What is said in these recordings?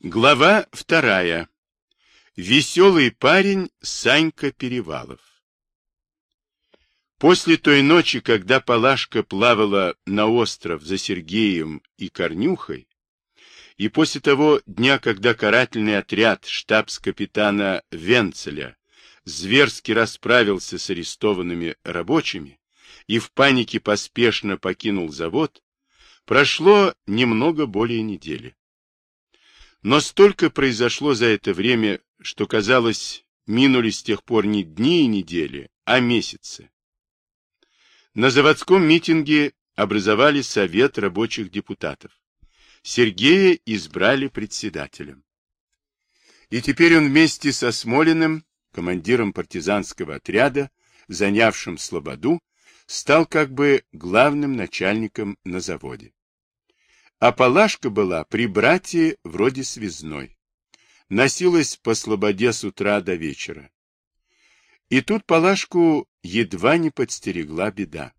Глава вторая. Веселый парень Санька Перевалов. После той ночи, когда Палашка плавала на остров за Сергеем и Корнюхой, и после того дня, когда карательный отряд штабс-капитана Венцеля зверски расправился с арестованными рабочими и в панике поспешно покинул завод, прошло немного более недели. Но столько произошло за это время, что, казалось, минули с тех пор не дни и недели, а месяцы. На заводском митинге образовали Совет рабочих депутатов. Сергея избрали председателем. И теперь он вместе со Смолиным, командиром партизанского отряда, занявшим Слободу, стал как бы главным начальником на заводе. А Палашка была при брате вроде связной. Носилась по слободе с утра до вечера. И тут Палашку едва не подстерегла беда.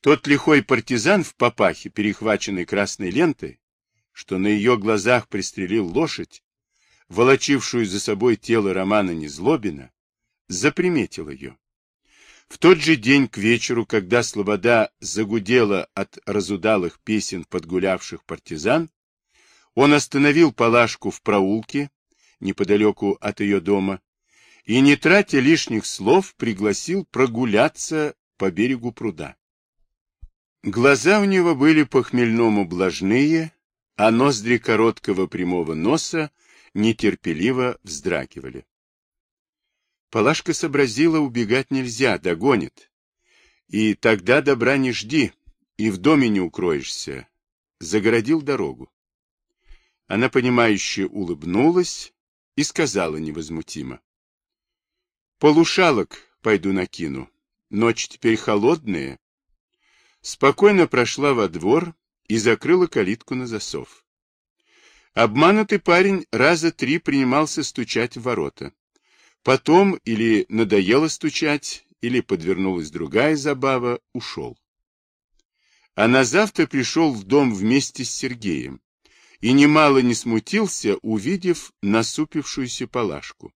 Тот лихой партизан в папахе, перехваченный красной лентой, что на ее глазах пристрелил лошадь, волочившую за собой тело Романа Незлобина, заприметил ее. В тот же день к вечеру, когда Слобода загудела от разудалых песен подгулявших партизан, он остановил Палашку в проулке, неподалеку от ее дома, и, не тратя лишних слов, пригласил прогуляться по берегу пруда. Глаза у него были по-хмельному блажные, а ноздри короткого прямого носа нетерпеливо вздрагивали. Палашка сообразила, убегать нельзя, догонит. И тогда добра не жди, и в доме не укроешься. Загородил дорогу. Она, понимающе улыбнулась и сказала невозмутимо. Полушалок пойду накину. Ночь теперь холодная. Спокойно прошла во двор и закрыла калитку на засов. Обманутый парень раза три принимался стучать в ворота. Потом или надоело стучать, или подвернулась другая забава, ушел. А на завтра пришел в дом вместе с Сергеем и немало не смутился, увидев насупившуюся палашку.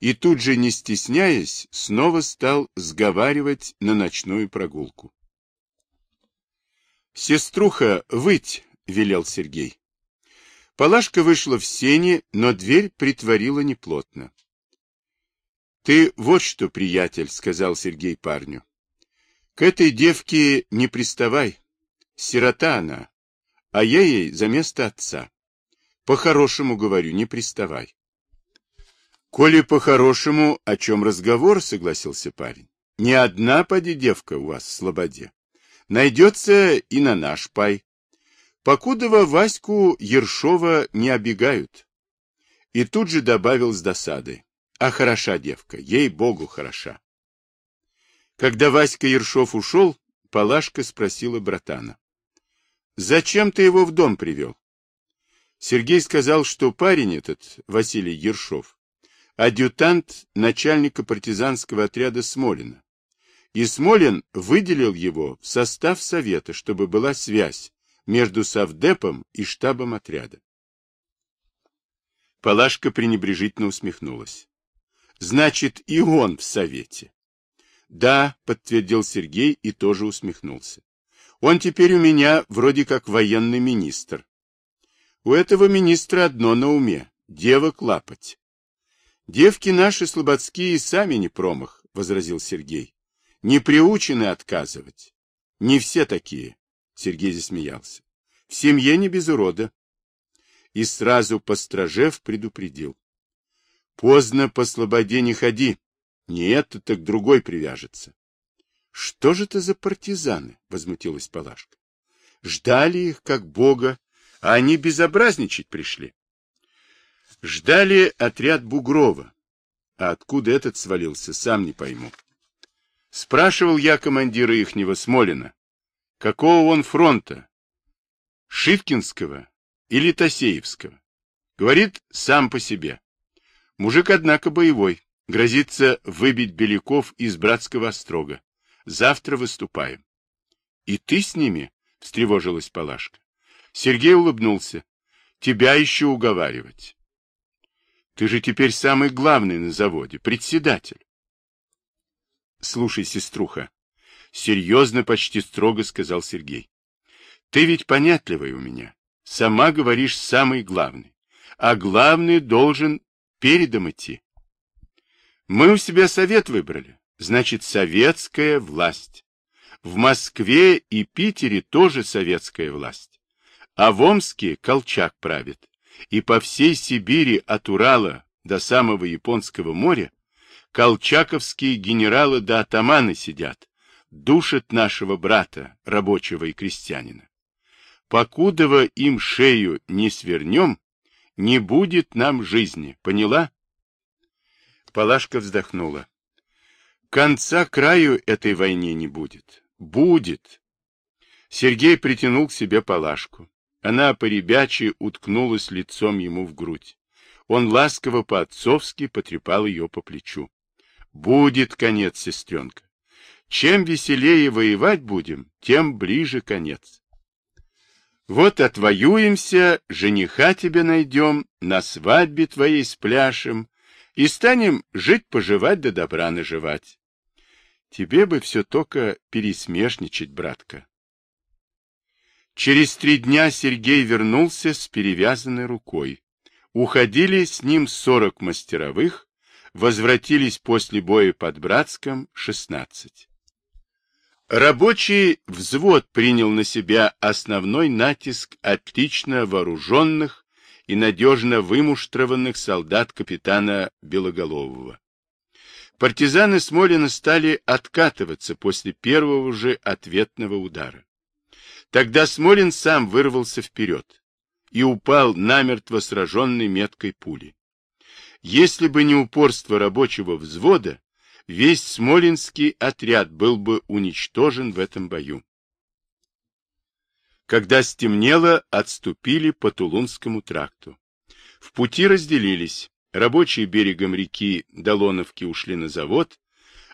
И тут же, не стесняясь, снова стал сговаривать на ночную прогулку. «Сеструха, выть!» — велел Сергей. Палашка вышла в сени, но дверь притворила неплотно. Ты вот что, приятель, сказал Сергей парню. К этой девке не приставай. Сирота она, а я ей за место отца. По-хорошему говорю, не приставай. Коли по-хорошему, о чем разговор, согласился парень. Не одна поди девка у вас в слободе. Найдется и на наш пай. Покудова Ваську Ершова не обегают. И тут же добавил с досадой. А хороша девка, ей-богу, хороша. Когда Васька Ершов ушел, Палашка спросила братана. — Зачем ты его в дом привел? Сергей сказал, что парень этот, Василий Ершов, адъютант начальника партизанского отряда Смолина. И Смолин выделил его в состав совета, чтобы была связь между совдепом и штабом отряда. Палашка пренебрежительно усмехнулась. Значит, и он в совете. Да, подтвердил Сергей и тоже усмехнулся. Он теперь у меня вроде как военный министр. У этого министра одно на уме — девок лапать. Девки наши слободские сами не промах, — возразил Сергей. Не приучены отказывать. Не все такие, — Сергей засмеялся. В семье не без урода. И сразу постражев предупредил. Поздно по слободе не ходи. Не это, так другой привяжется. — Что же это за партизаны? — возмутилась Палашка. — Ждали их, как бога, а они безобразничать пришли. Ждали отряд Бугрова. А откуда этот свалился, сам не пойму. Спрашивал я командира ихнего Смолина, какого он фронта, Шивкинского или Тосеевского. Говорит, сам по себе. Мужик, однако, боевой. Грозится выбить Беляков из братского острога. Завтра выступаем. — И ты с ними? — встревожилась Палашка. Сергей улыбнулся. — тебя еще уговаривать. Ты же теперь самый главный на заводе, председатель. Слушай, сеструха, серьезно, почти строго сказал Сергей. Ты ведь понятливая у меня. Сама говоришь самый главный. А главный должен передом идти. Мы у себя совет выбрали. Значит, советская власть. В Москве и Питере тоже советская власть. А в Омске Колчак правит. И по всей Сибири от Урала до самого Японского моря колчаковские генералы да атаманы сидят, душат нашего брата, рабочего и крестьянина. Покудова им шею не свернем, не будет нам жизни, поняла? Палашка вздохнула. Конца краю этой войне не будет. Будет. Сергей притянул к себе Палашку. Она по-ребячи уткнулась лицом ему в грудь. Он ласково по-отцовски потрепал ее по плечу. Будет конец, сестренка. Чем веселее воевать будем, тем ближе конец. Вот отвоюемся, жениха тебе найдем, на свадьбе твоей спляшем, и станем жить-поживать да добра наживать. Тебе бы все только пересмешничать, братка. Через три дня Сергей вернулся с перевязанной рукой. Уходили с ним сорок мастеровых, возвратились после боя под Братском шестнадцать. Рабочий взвод принял на себя основной натиск отлично вооруженных и надежно вымуштрованных солдат капитана Белоголового. Партизаны Смолина стали откатываться после первого же ответного удара. Тогда Смолин сам вырвался вперед и упал намертво сраженный меткой пули. Если бы не упорство рабочего взвода, весь Смолинский отряд был бы уничтожен в этом бою. Когда стемнело, отступили по Тулунскому тракту. В пути разделились. Рабочие берегом реки Долоновки ушли на завод,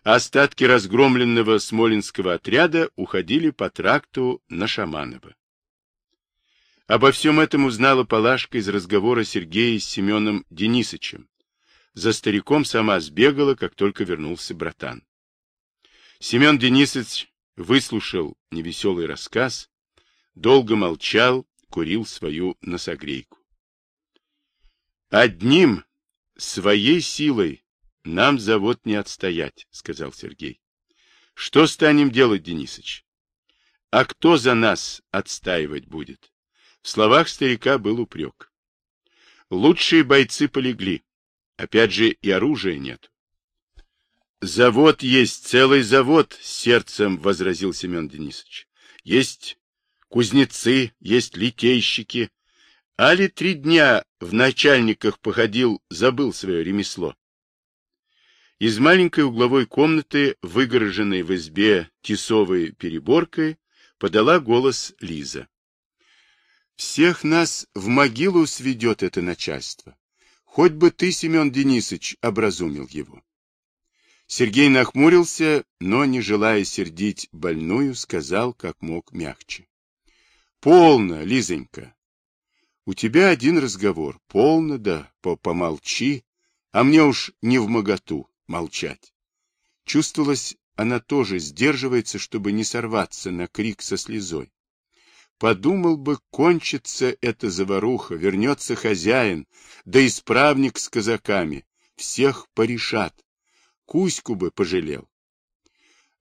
а остатки разгромленного Смолинского отряда уходили по тракту на Шаманово. Обо всем этом узнала Палашка из разговора Сергея с Семеном Денисычем. За стариком сама сбегала, как только вернулся братан. Семен Денисович выслушал невеселый рассказ, долго молчал, курил свою носогрейку. «Одним, своей силой, нам завод не отстоять», — сказал Сергей. «Что станем делать, Денисыч? А кто за нас отстаивать будет?» В словах старика был упрек. Лучшие бойцы полегли. Опять же, и оружия нет. Завод есть, целый завод, сердцем возразил Семен Денисович. Есть кузнецы, есть литейщики. Али три дня в начальниках походил, забыл свое ремесло. Из маленькой угловой комнаты, выгороженной в избе тесовой переборкой, подала голос Лиза. Всех нас в могилу сведет это начальство. Хоть бы ты, Семен Денисович, образумил его. Сергей нахмурился, но, не желая сердить больную, сказал, как мог мягче. — Полно, Лизонька. У тебя один разговор. Полно, да, помолчи. А мне уж не в моготу молчать. Чувствовалось, она тоже сдерживается, чтобы не сорваться на крик со слезой. Подумал бы, кончится эта заваруха, вернется хозяин, да исправник с казаками, всех порешат. Кузьку бы пожалел.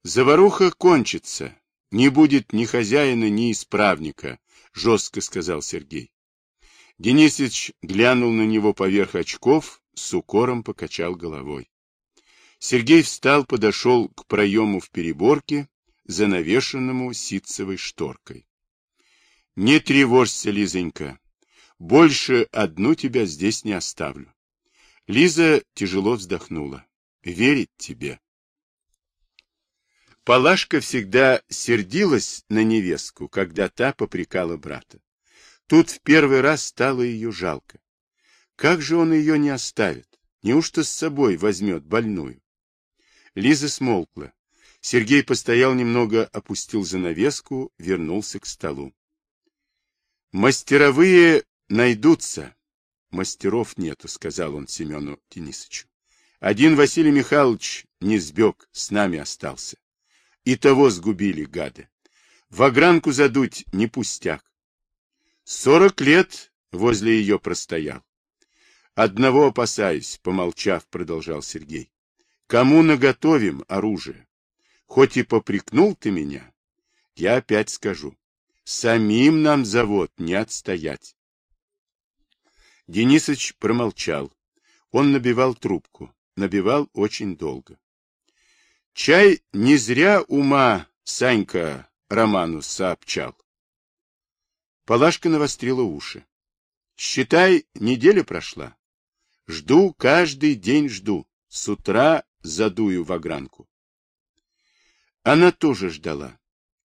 Заваруха кончится, не будет ни хозяина, ни исправника, жестко сказал Сергей. Денисович глянул на него поверх очков, с укором покачал головой. Сергей встал, подошел к проему в переборке, занавешенному ситцевой шторкой. Не тревожься, Лизонька. Больше одну тебя здесь не оставлю. Лиза тяжело вздохнула. Верить тебе. Палашка всегда сердилась на невестку, когда та попрекала брата. Тут в первый раз стало ее жалко. Как же он ее не оставит? Неужто с собой возьмет больную? Лиза смолкла. Сергей постоял немного, опустил занавеску, вернулся к столу. Мастеровые найдутся. Мастеров нету, сказал он Семену Денисовичу. Один Василий Михайлович не сбег, с нами остался. И того сгубили, гады. В огранку задуть не пустяк. Сорок лет возле ее простоял. Одного опасаюсь, помолчав, продолжал Сергей. Кому наготовим оружие? Хоть и попрекнул ты меня, я опять скажу. Самим нам завод не отстоять. Денисыч промолчал. Он набивал трубку. Набивал очень долго. Чай не зря ума Санька Роману сообщал. Палашка навострила уши. Считай, неделя прошла. Жду, каждый день жду. С утра задую в огранку. Она тоже ждала.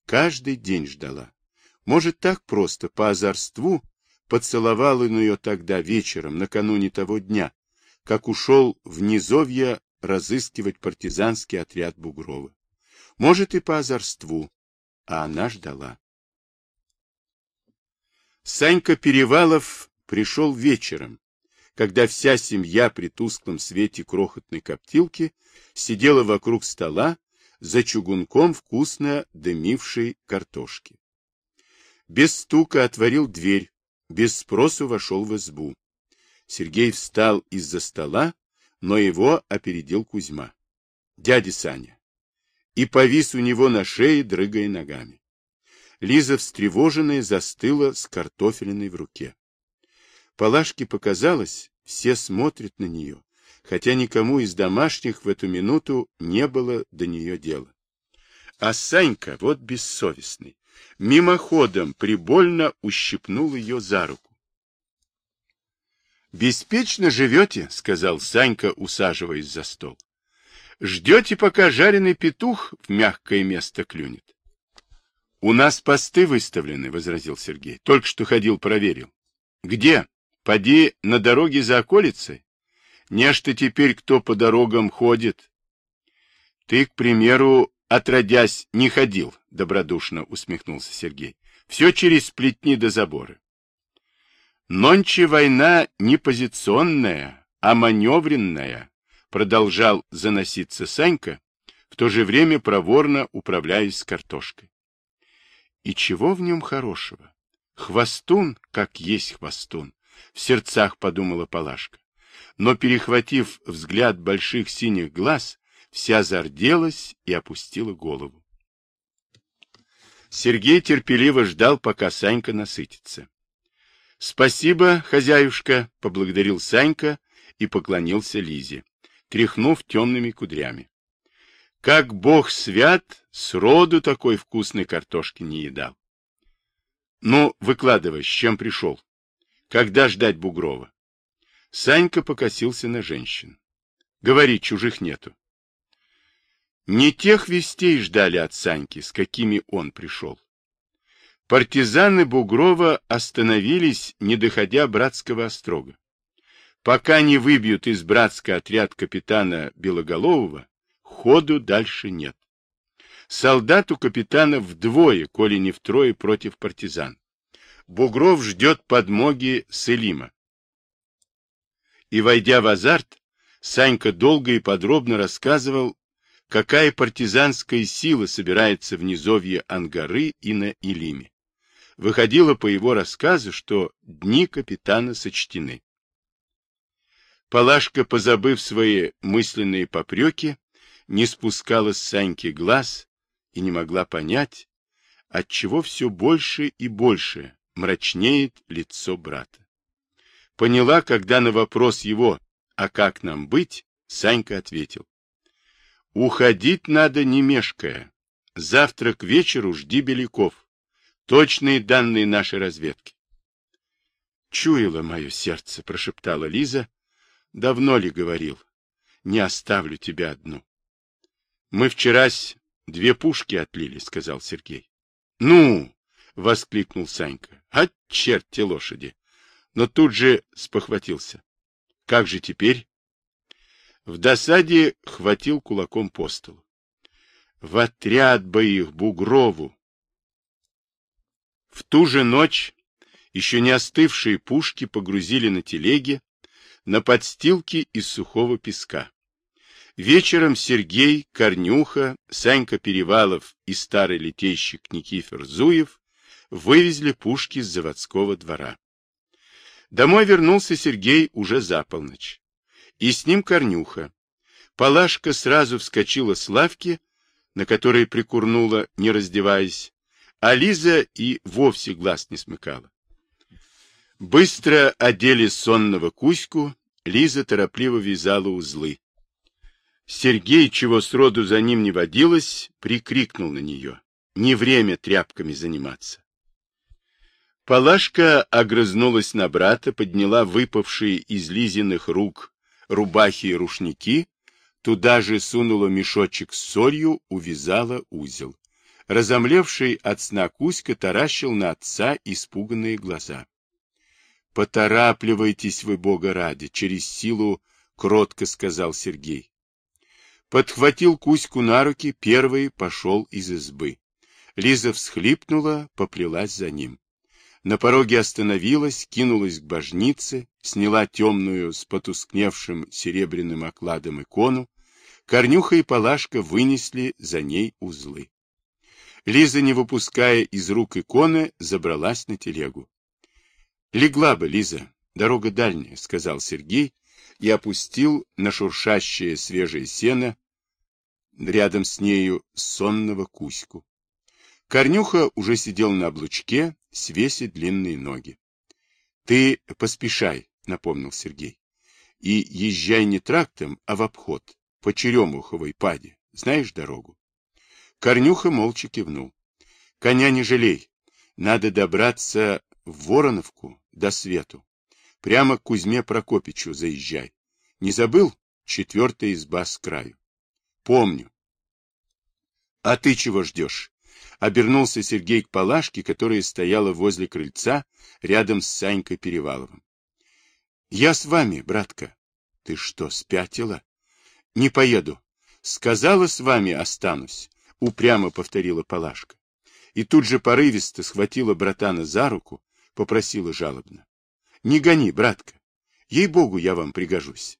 Каждый день ждала. Может, так просто, по озорству, поцеловал он ее тогда вечером, накануне того дня, как ушел в низовье разыскивать партизанский отряд Бугрова. Может, и по озорству, а она ждала. Санька Перевалов пришел вечером, когда вся семья при тусклом свете крохотной коптилки сидела вокруг стола за чугунком вкусно дымившей картошки. Без стука отворил дверь, без спросу вошел в избу. Сергей встал из-за стола, но его опередил Кузьма. Дядя Саня. И повис у него на шее, дрыгая ногами. Лиза, встревоженная, застыла с картофелиной в руке. Палашке показалось, все смотрят на нее, хотя никому из домашних в эту минуту не было до нее дела. А Санька, вот бессовестный, мимоходом прибольно ущипнул ее за руку. «Беспечно живете», — сказал Санька, усаживаясь за стол. «Ждете, пока жареный петух в мягкое место клюнет». «У нас посты выставлены», — возразил Сергей. «Только что ходил, проверил». «Где? Поди на дороге за околицей? Не теперь кто по дорогам ходит?» «Ты, к примеру, отродясь, не ходил», — добродушно усмехнулся Сергей. «Все через сплетни до забора». Нонче война не позиционная, а маневренная, продолжал заноситься Санька, в то же время проворно управляясь с картошкой. И чего в нем хорошего? Хвостун, как есть хвостун, в сердцах подумала Палашка. Но, перехватив взгляд больших синих глаз, вся зарделась и опустила голову. Сергей терпеливо ждал, пока Санька насытится. — Спасибо, хозяюшка, — поблагодарил Санька и поклонился Лизе, тряхнув темными кудрями. — Как бог свят, сроду такой вкусной картошки не едал. — Ну, выкладывай, с чем пришел. Когда ждать Бугрова? Санька покосился на женщин. — Говори, чужих нету. Не тех вестей ждали от Саньки, с какими он пришел. Партизаны Бугрова остановились, не доходя Братского острога. Пока не выбьют из Братска отряд капитана Белоголового, ходу дальше нет. Солдат у капитана вдвое, коли не втрое, против партизан. Бугров ждет подмоги с Элима. И, войдя в азарт, Санька долго и подробно рассказывал, какая партизанская сила собирается в низовье Ангары и на Илиме выходило по его рассказу, что дни капитана сочтены. Палашка, позабыв свои мысленные попреки, не спускала с Саньки глаз и не могла понять, отчего все больше и больше мрачнеет лицо брата. Поняла, когда на вопрос его «А как нам быть?» Санька ответил. «Уходить надо не мешкая. Завтра к вечеру жди Беляков. Точные данные нашей разведки. Чуяло мое сердце, прошептала Лиза. Давно ли говорил? Не оставлю тебя одну. Мы вчерась две пушки отлили, сказал Сергей. Ну, воскликнул Санька. А черти лошади! Но тут же спохватился. Как же теперь? В досаде хватил кулаком по столу. В отряд бы их, Бугрову! В ту же ночь Еще не остывшие пушки погрузили на телеги, на подстилки из сухого песка. Вечером Сергей, Корнюха, Санька Перевалов и старый летейщик Никифор Зуев вывезли пушки с заводского двора. Домой вернулся Сергей уже за полночь. И с ним Корнюха. Палашка сразу вскочила с лавки, на которой прикурнула, не раздеваясь, а Лиза и вовсе глаз не смыкала. Быстро одели сонного Кузьку, Лиза торопливо вязала узлы. Сергей, чего сроду за ним не водилось, прикрикнул на нее. Не время тряпками заниматься. Палашка огрызнулась на брата, подняла выпавшие из Лизиных рук рубахи и рушники, туда же сунула мешочек с солью, увязала узел. Разомлевший от сна Кузька таращил на отца испуганные глаза. — Поторапливайтесь вы, Бога ради, через силу, — кротко сказал Сергей. Подхватил Кузьку на руки, первый пошел из избы. Лиза всхлипнула, поплелась за ним. На пороге остановилась, кинулась к божнице, сняла темную с потускневшим серебряным окладом икону. Корнюха и Палашка вынесли за ней узлы. Лиза, не выпуская из рук иконы, забралась на телегу. — Легла бы, Лиза, дорога дальняя, — сказал Сергей и опустил на шуршащее свежее сено рядом с нею сонного куську. Корнюха уже сидел на облучке, свесит длинные ноги. — Ты поспешай, — напомнил Сергей, — и езжай не трактом, а в обход, по Черемуховой паде. Знаешь дорогу? Корнюха молча кивнул. — Коня не жалей. Надо добраться в Вороновку до свету. Прямо к Кузьме Прокопичу заезжай. Не забыл? Четвертая изба с краю. — Помню. — А ты чего ждешь? Обернулся Сергей к Палашке, которая стояла возле крыльца, рядом с Санькой Переваловым. — Я с вами, братка. — Ты что, спятила? — Не поеду. Сказала, с вами останусь, — упрямо повторила Палашка. И тут же порывисто схватила братана за руку, попросила жалобно. — Не гони, братка. Ей-богу, я вам пригожусь.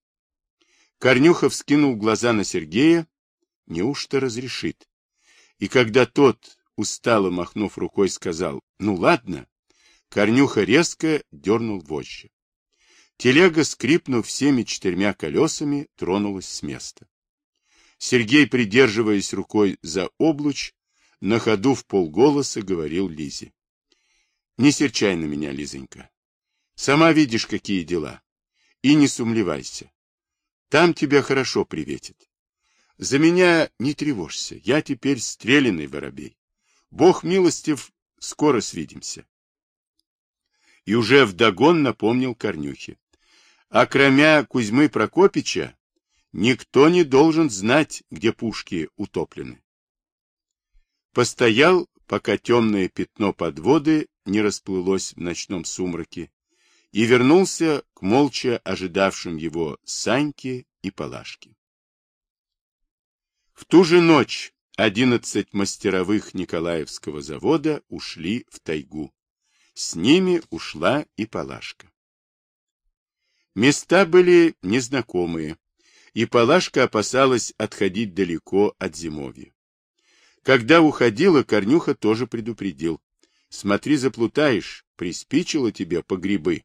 Корнюхов скинул глаза на Сергея. Неужто разрешит? И когда тот, устало махнув рукой, сказал «Ну ладно», Корнюха резко дернул вожжи. Телега, скрипнув всеми четырьмя колесами, тронулась с места. Сергей, придерживаясь рукой за облуч, на ходу в полголоса говорил Лизе. — Не серчай на меня, Лизонька. Сама видишь, какие дела. И не сумлевайся. Там тебя хорошо приветит. За меня не тревожься, я теперь стреляный воробей. Бог милостив, скоро свидимся. И уже вдогон напомнил Корнюхе. А кроме Кузьмы Прокопича, никто не должен знать, где пушки утоплены. Постоял, пока темное пятно подводы не расплылось в ночном сумраке, и вернулся к молча ожидавшим его Саньке и Палашке. В ту же ночь одиннадцать мастеровых Николаевского завода ушли в тайгу. С ними ушла и Палашка. Места были незнакомые, и Палашка опасалась отходить далеко от зимовья. Когда уходила, Корнюха тоже предупредил. Смотри, заплутаешь, приспичило тебе по грибы.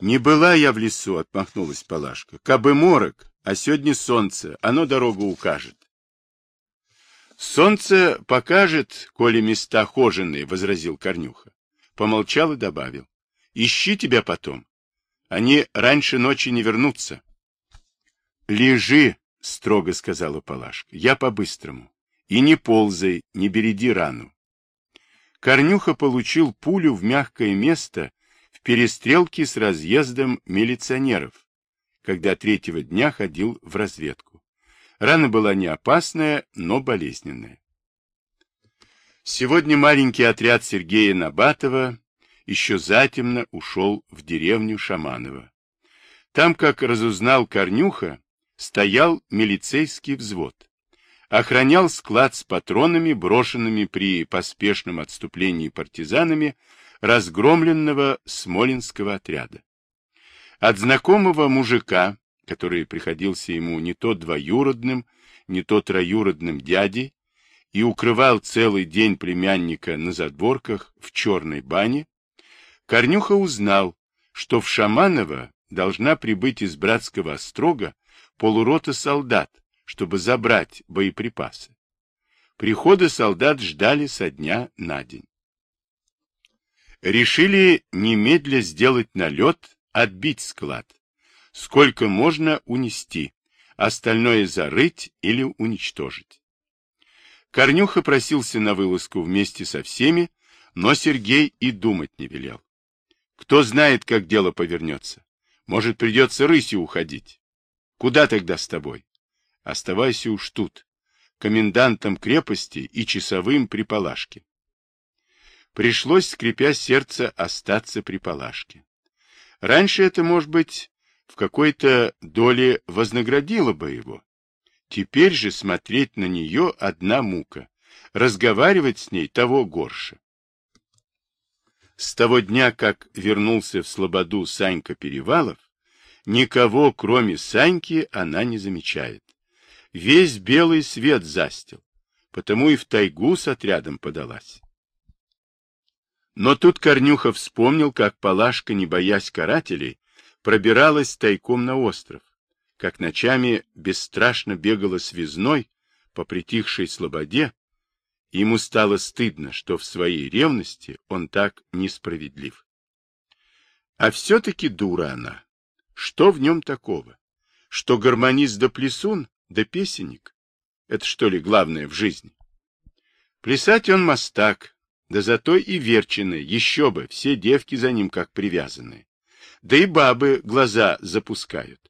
Не была я в лесу, отмахнулась Палашка. Кабы морок, а сегодня солнце, оно дорогу укажет. Солнце покажет, коли места хоженые, возразил Корнюха. Помолчал и добавил. Ищи тебя потом. Они раньше ночи не вернутся. Лежи, строго сказала Палашка. Я по-быстрому. И не ползай, не береди рану. Корнюха получил пулю в мягкое место в перестрелке с разъездом милиционеров, когда третьего дня ходил в разведку. Рана была не опасная, но болезненная. Сегодня маленький отряд Сергея Набатова еще затемно ушел в деревню Шаманова. Там, как разузнал Корнюха, стоял милицейский взвод. Охранял склад с патронами, брошенными при поспешном отступлении партизанами разгромленного Смолинского отряда. От знакомого мужика, который приходился ему не то двоюродным, не то троюродным дядей, и укрывал целый день племянника на задворках в черной бане, Корнюха узнал, что в Шаманово должна прибыть из братского острога полурота солдат, чтобы забрать боеприпасы. Прихода солдат ждали со дня на день. Решили немедля сделать налет, отбить склад. Сколько можно унести, остальное зарыть или уничтожить. Корнюха просился на вылазку вместе со всеми, но Сергей и думать не велел. Кто знает, как дело повернется. Может, придется рысью уходить. Куда тогда с тобой? Оставайся уж тут, комендантом крепости и часовым при Палашке. Пришлось, скрипя сердце, остаться при Палашке. Раньше это, может быть, в какой-то доле вознаградило бы его. Теперь же смотреть на нее одна мука, разговаривать с ней того горше. С того дня, как вернулся в Слободу Санька Перевалов, никого, кроме Саньки, она не замечает. Весь белый свет застил, потому и в тайгу с отрядом подалась. Но тут Корнюха вспомнил, как Палашка, не боясь карателей, пробиралась тайком на остров, как ночами бесстрашно бегала связной по притихшей слободе, ему стало стыдно, что в своей ревности он так несправедлив. А все-таки дура она. Что в нем такого? Что гармонист да плясун, да песенник? Это что ли главное в жизни? Плясать он мастак, да зато и верченый, еще бы, все девки за ним как привязанные. Да и бабы глаза запускают.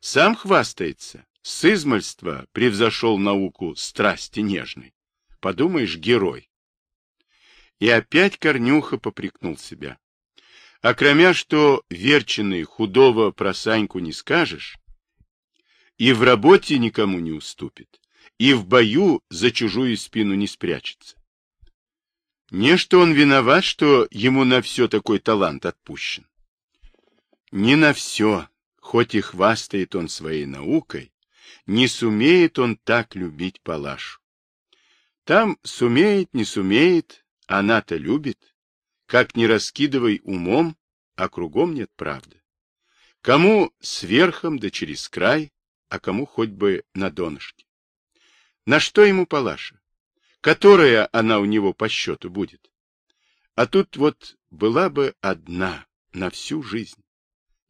Сам хвастается, с измальства превзошел науку страсти нежной. Подумаешь, герой. И опять Корнюха попрекнул себя. А кроме что верченый худого про Саньку не скажешь, и в работе никому не уступит, и в бою за чужую спину не спрячется. Не что он виноват, что ему на все такой талант отпущен. Не на все, Хоть и хвастает он своей наукой, не сумеет он так любить Палашу. Там сумеет, не сумеет, она-то любит. Как не раскидывай умом, а кругом нет правды. Кому сверхом да через край, а кому хоть бы на донышке. На что ему Палаша? Которая она у него по счету будет? А тут вот была бы одна на всю жизнь.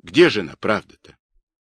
Где же она, правда-то?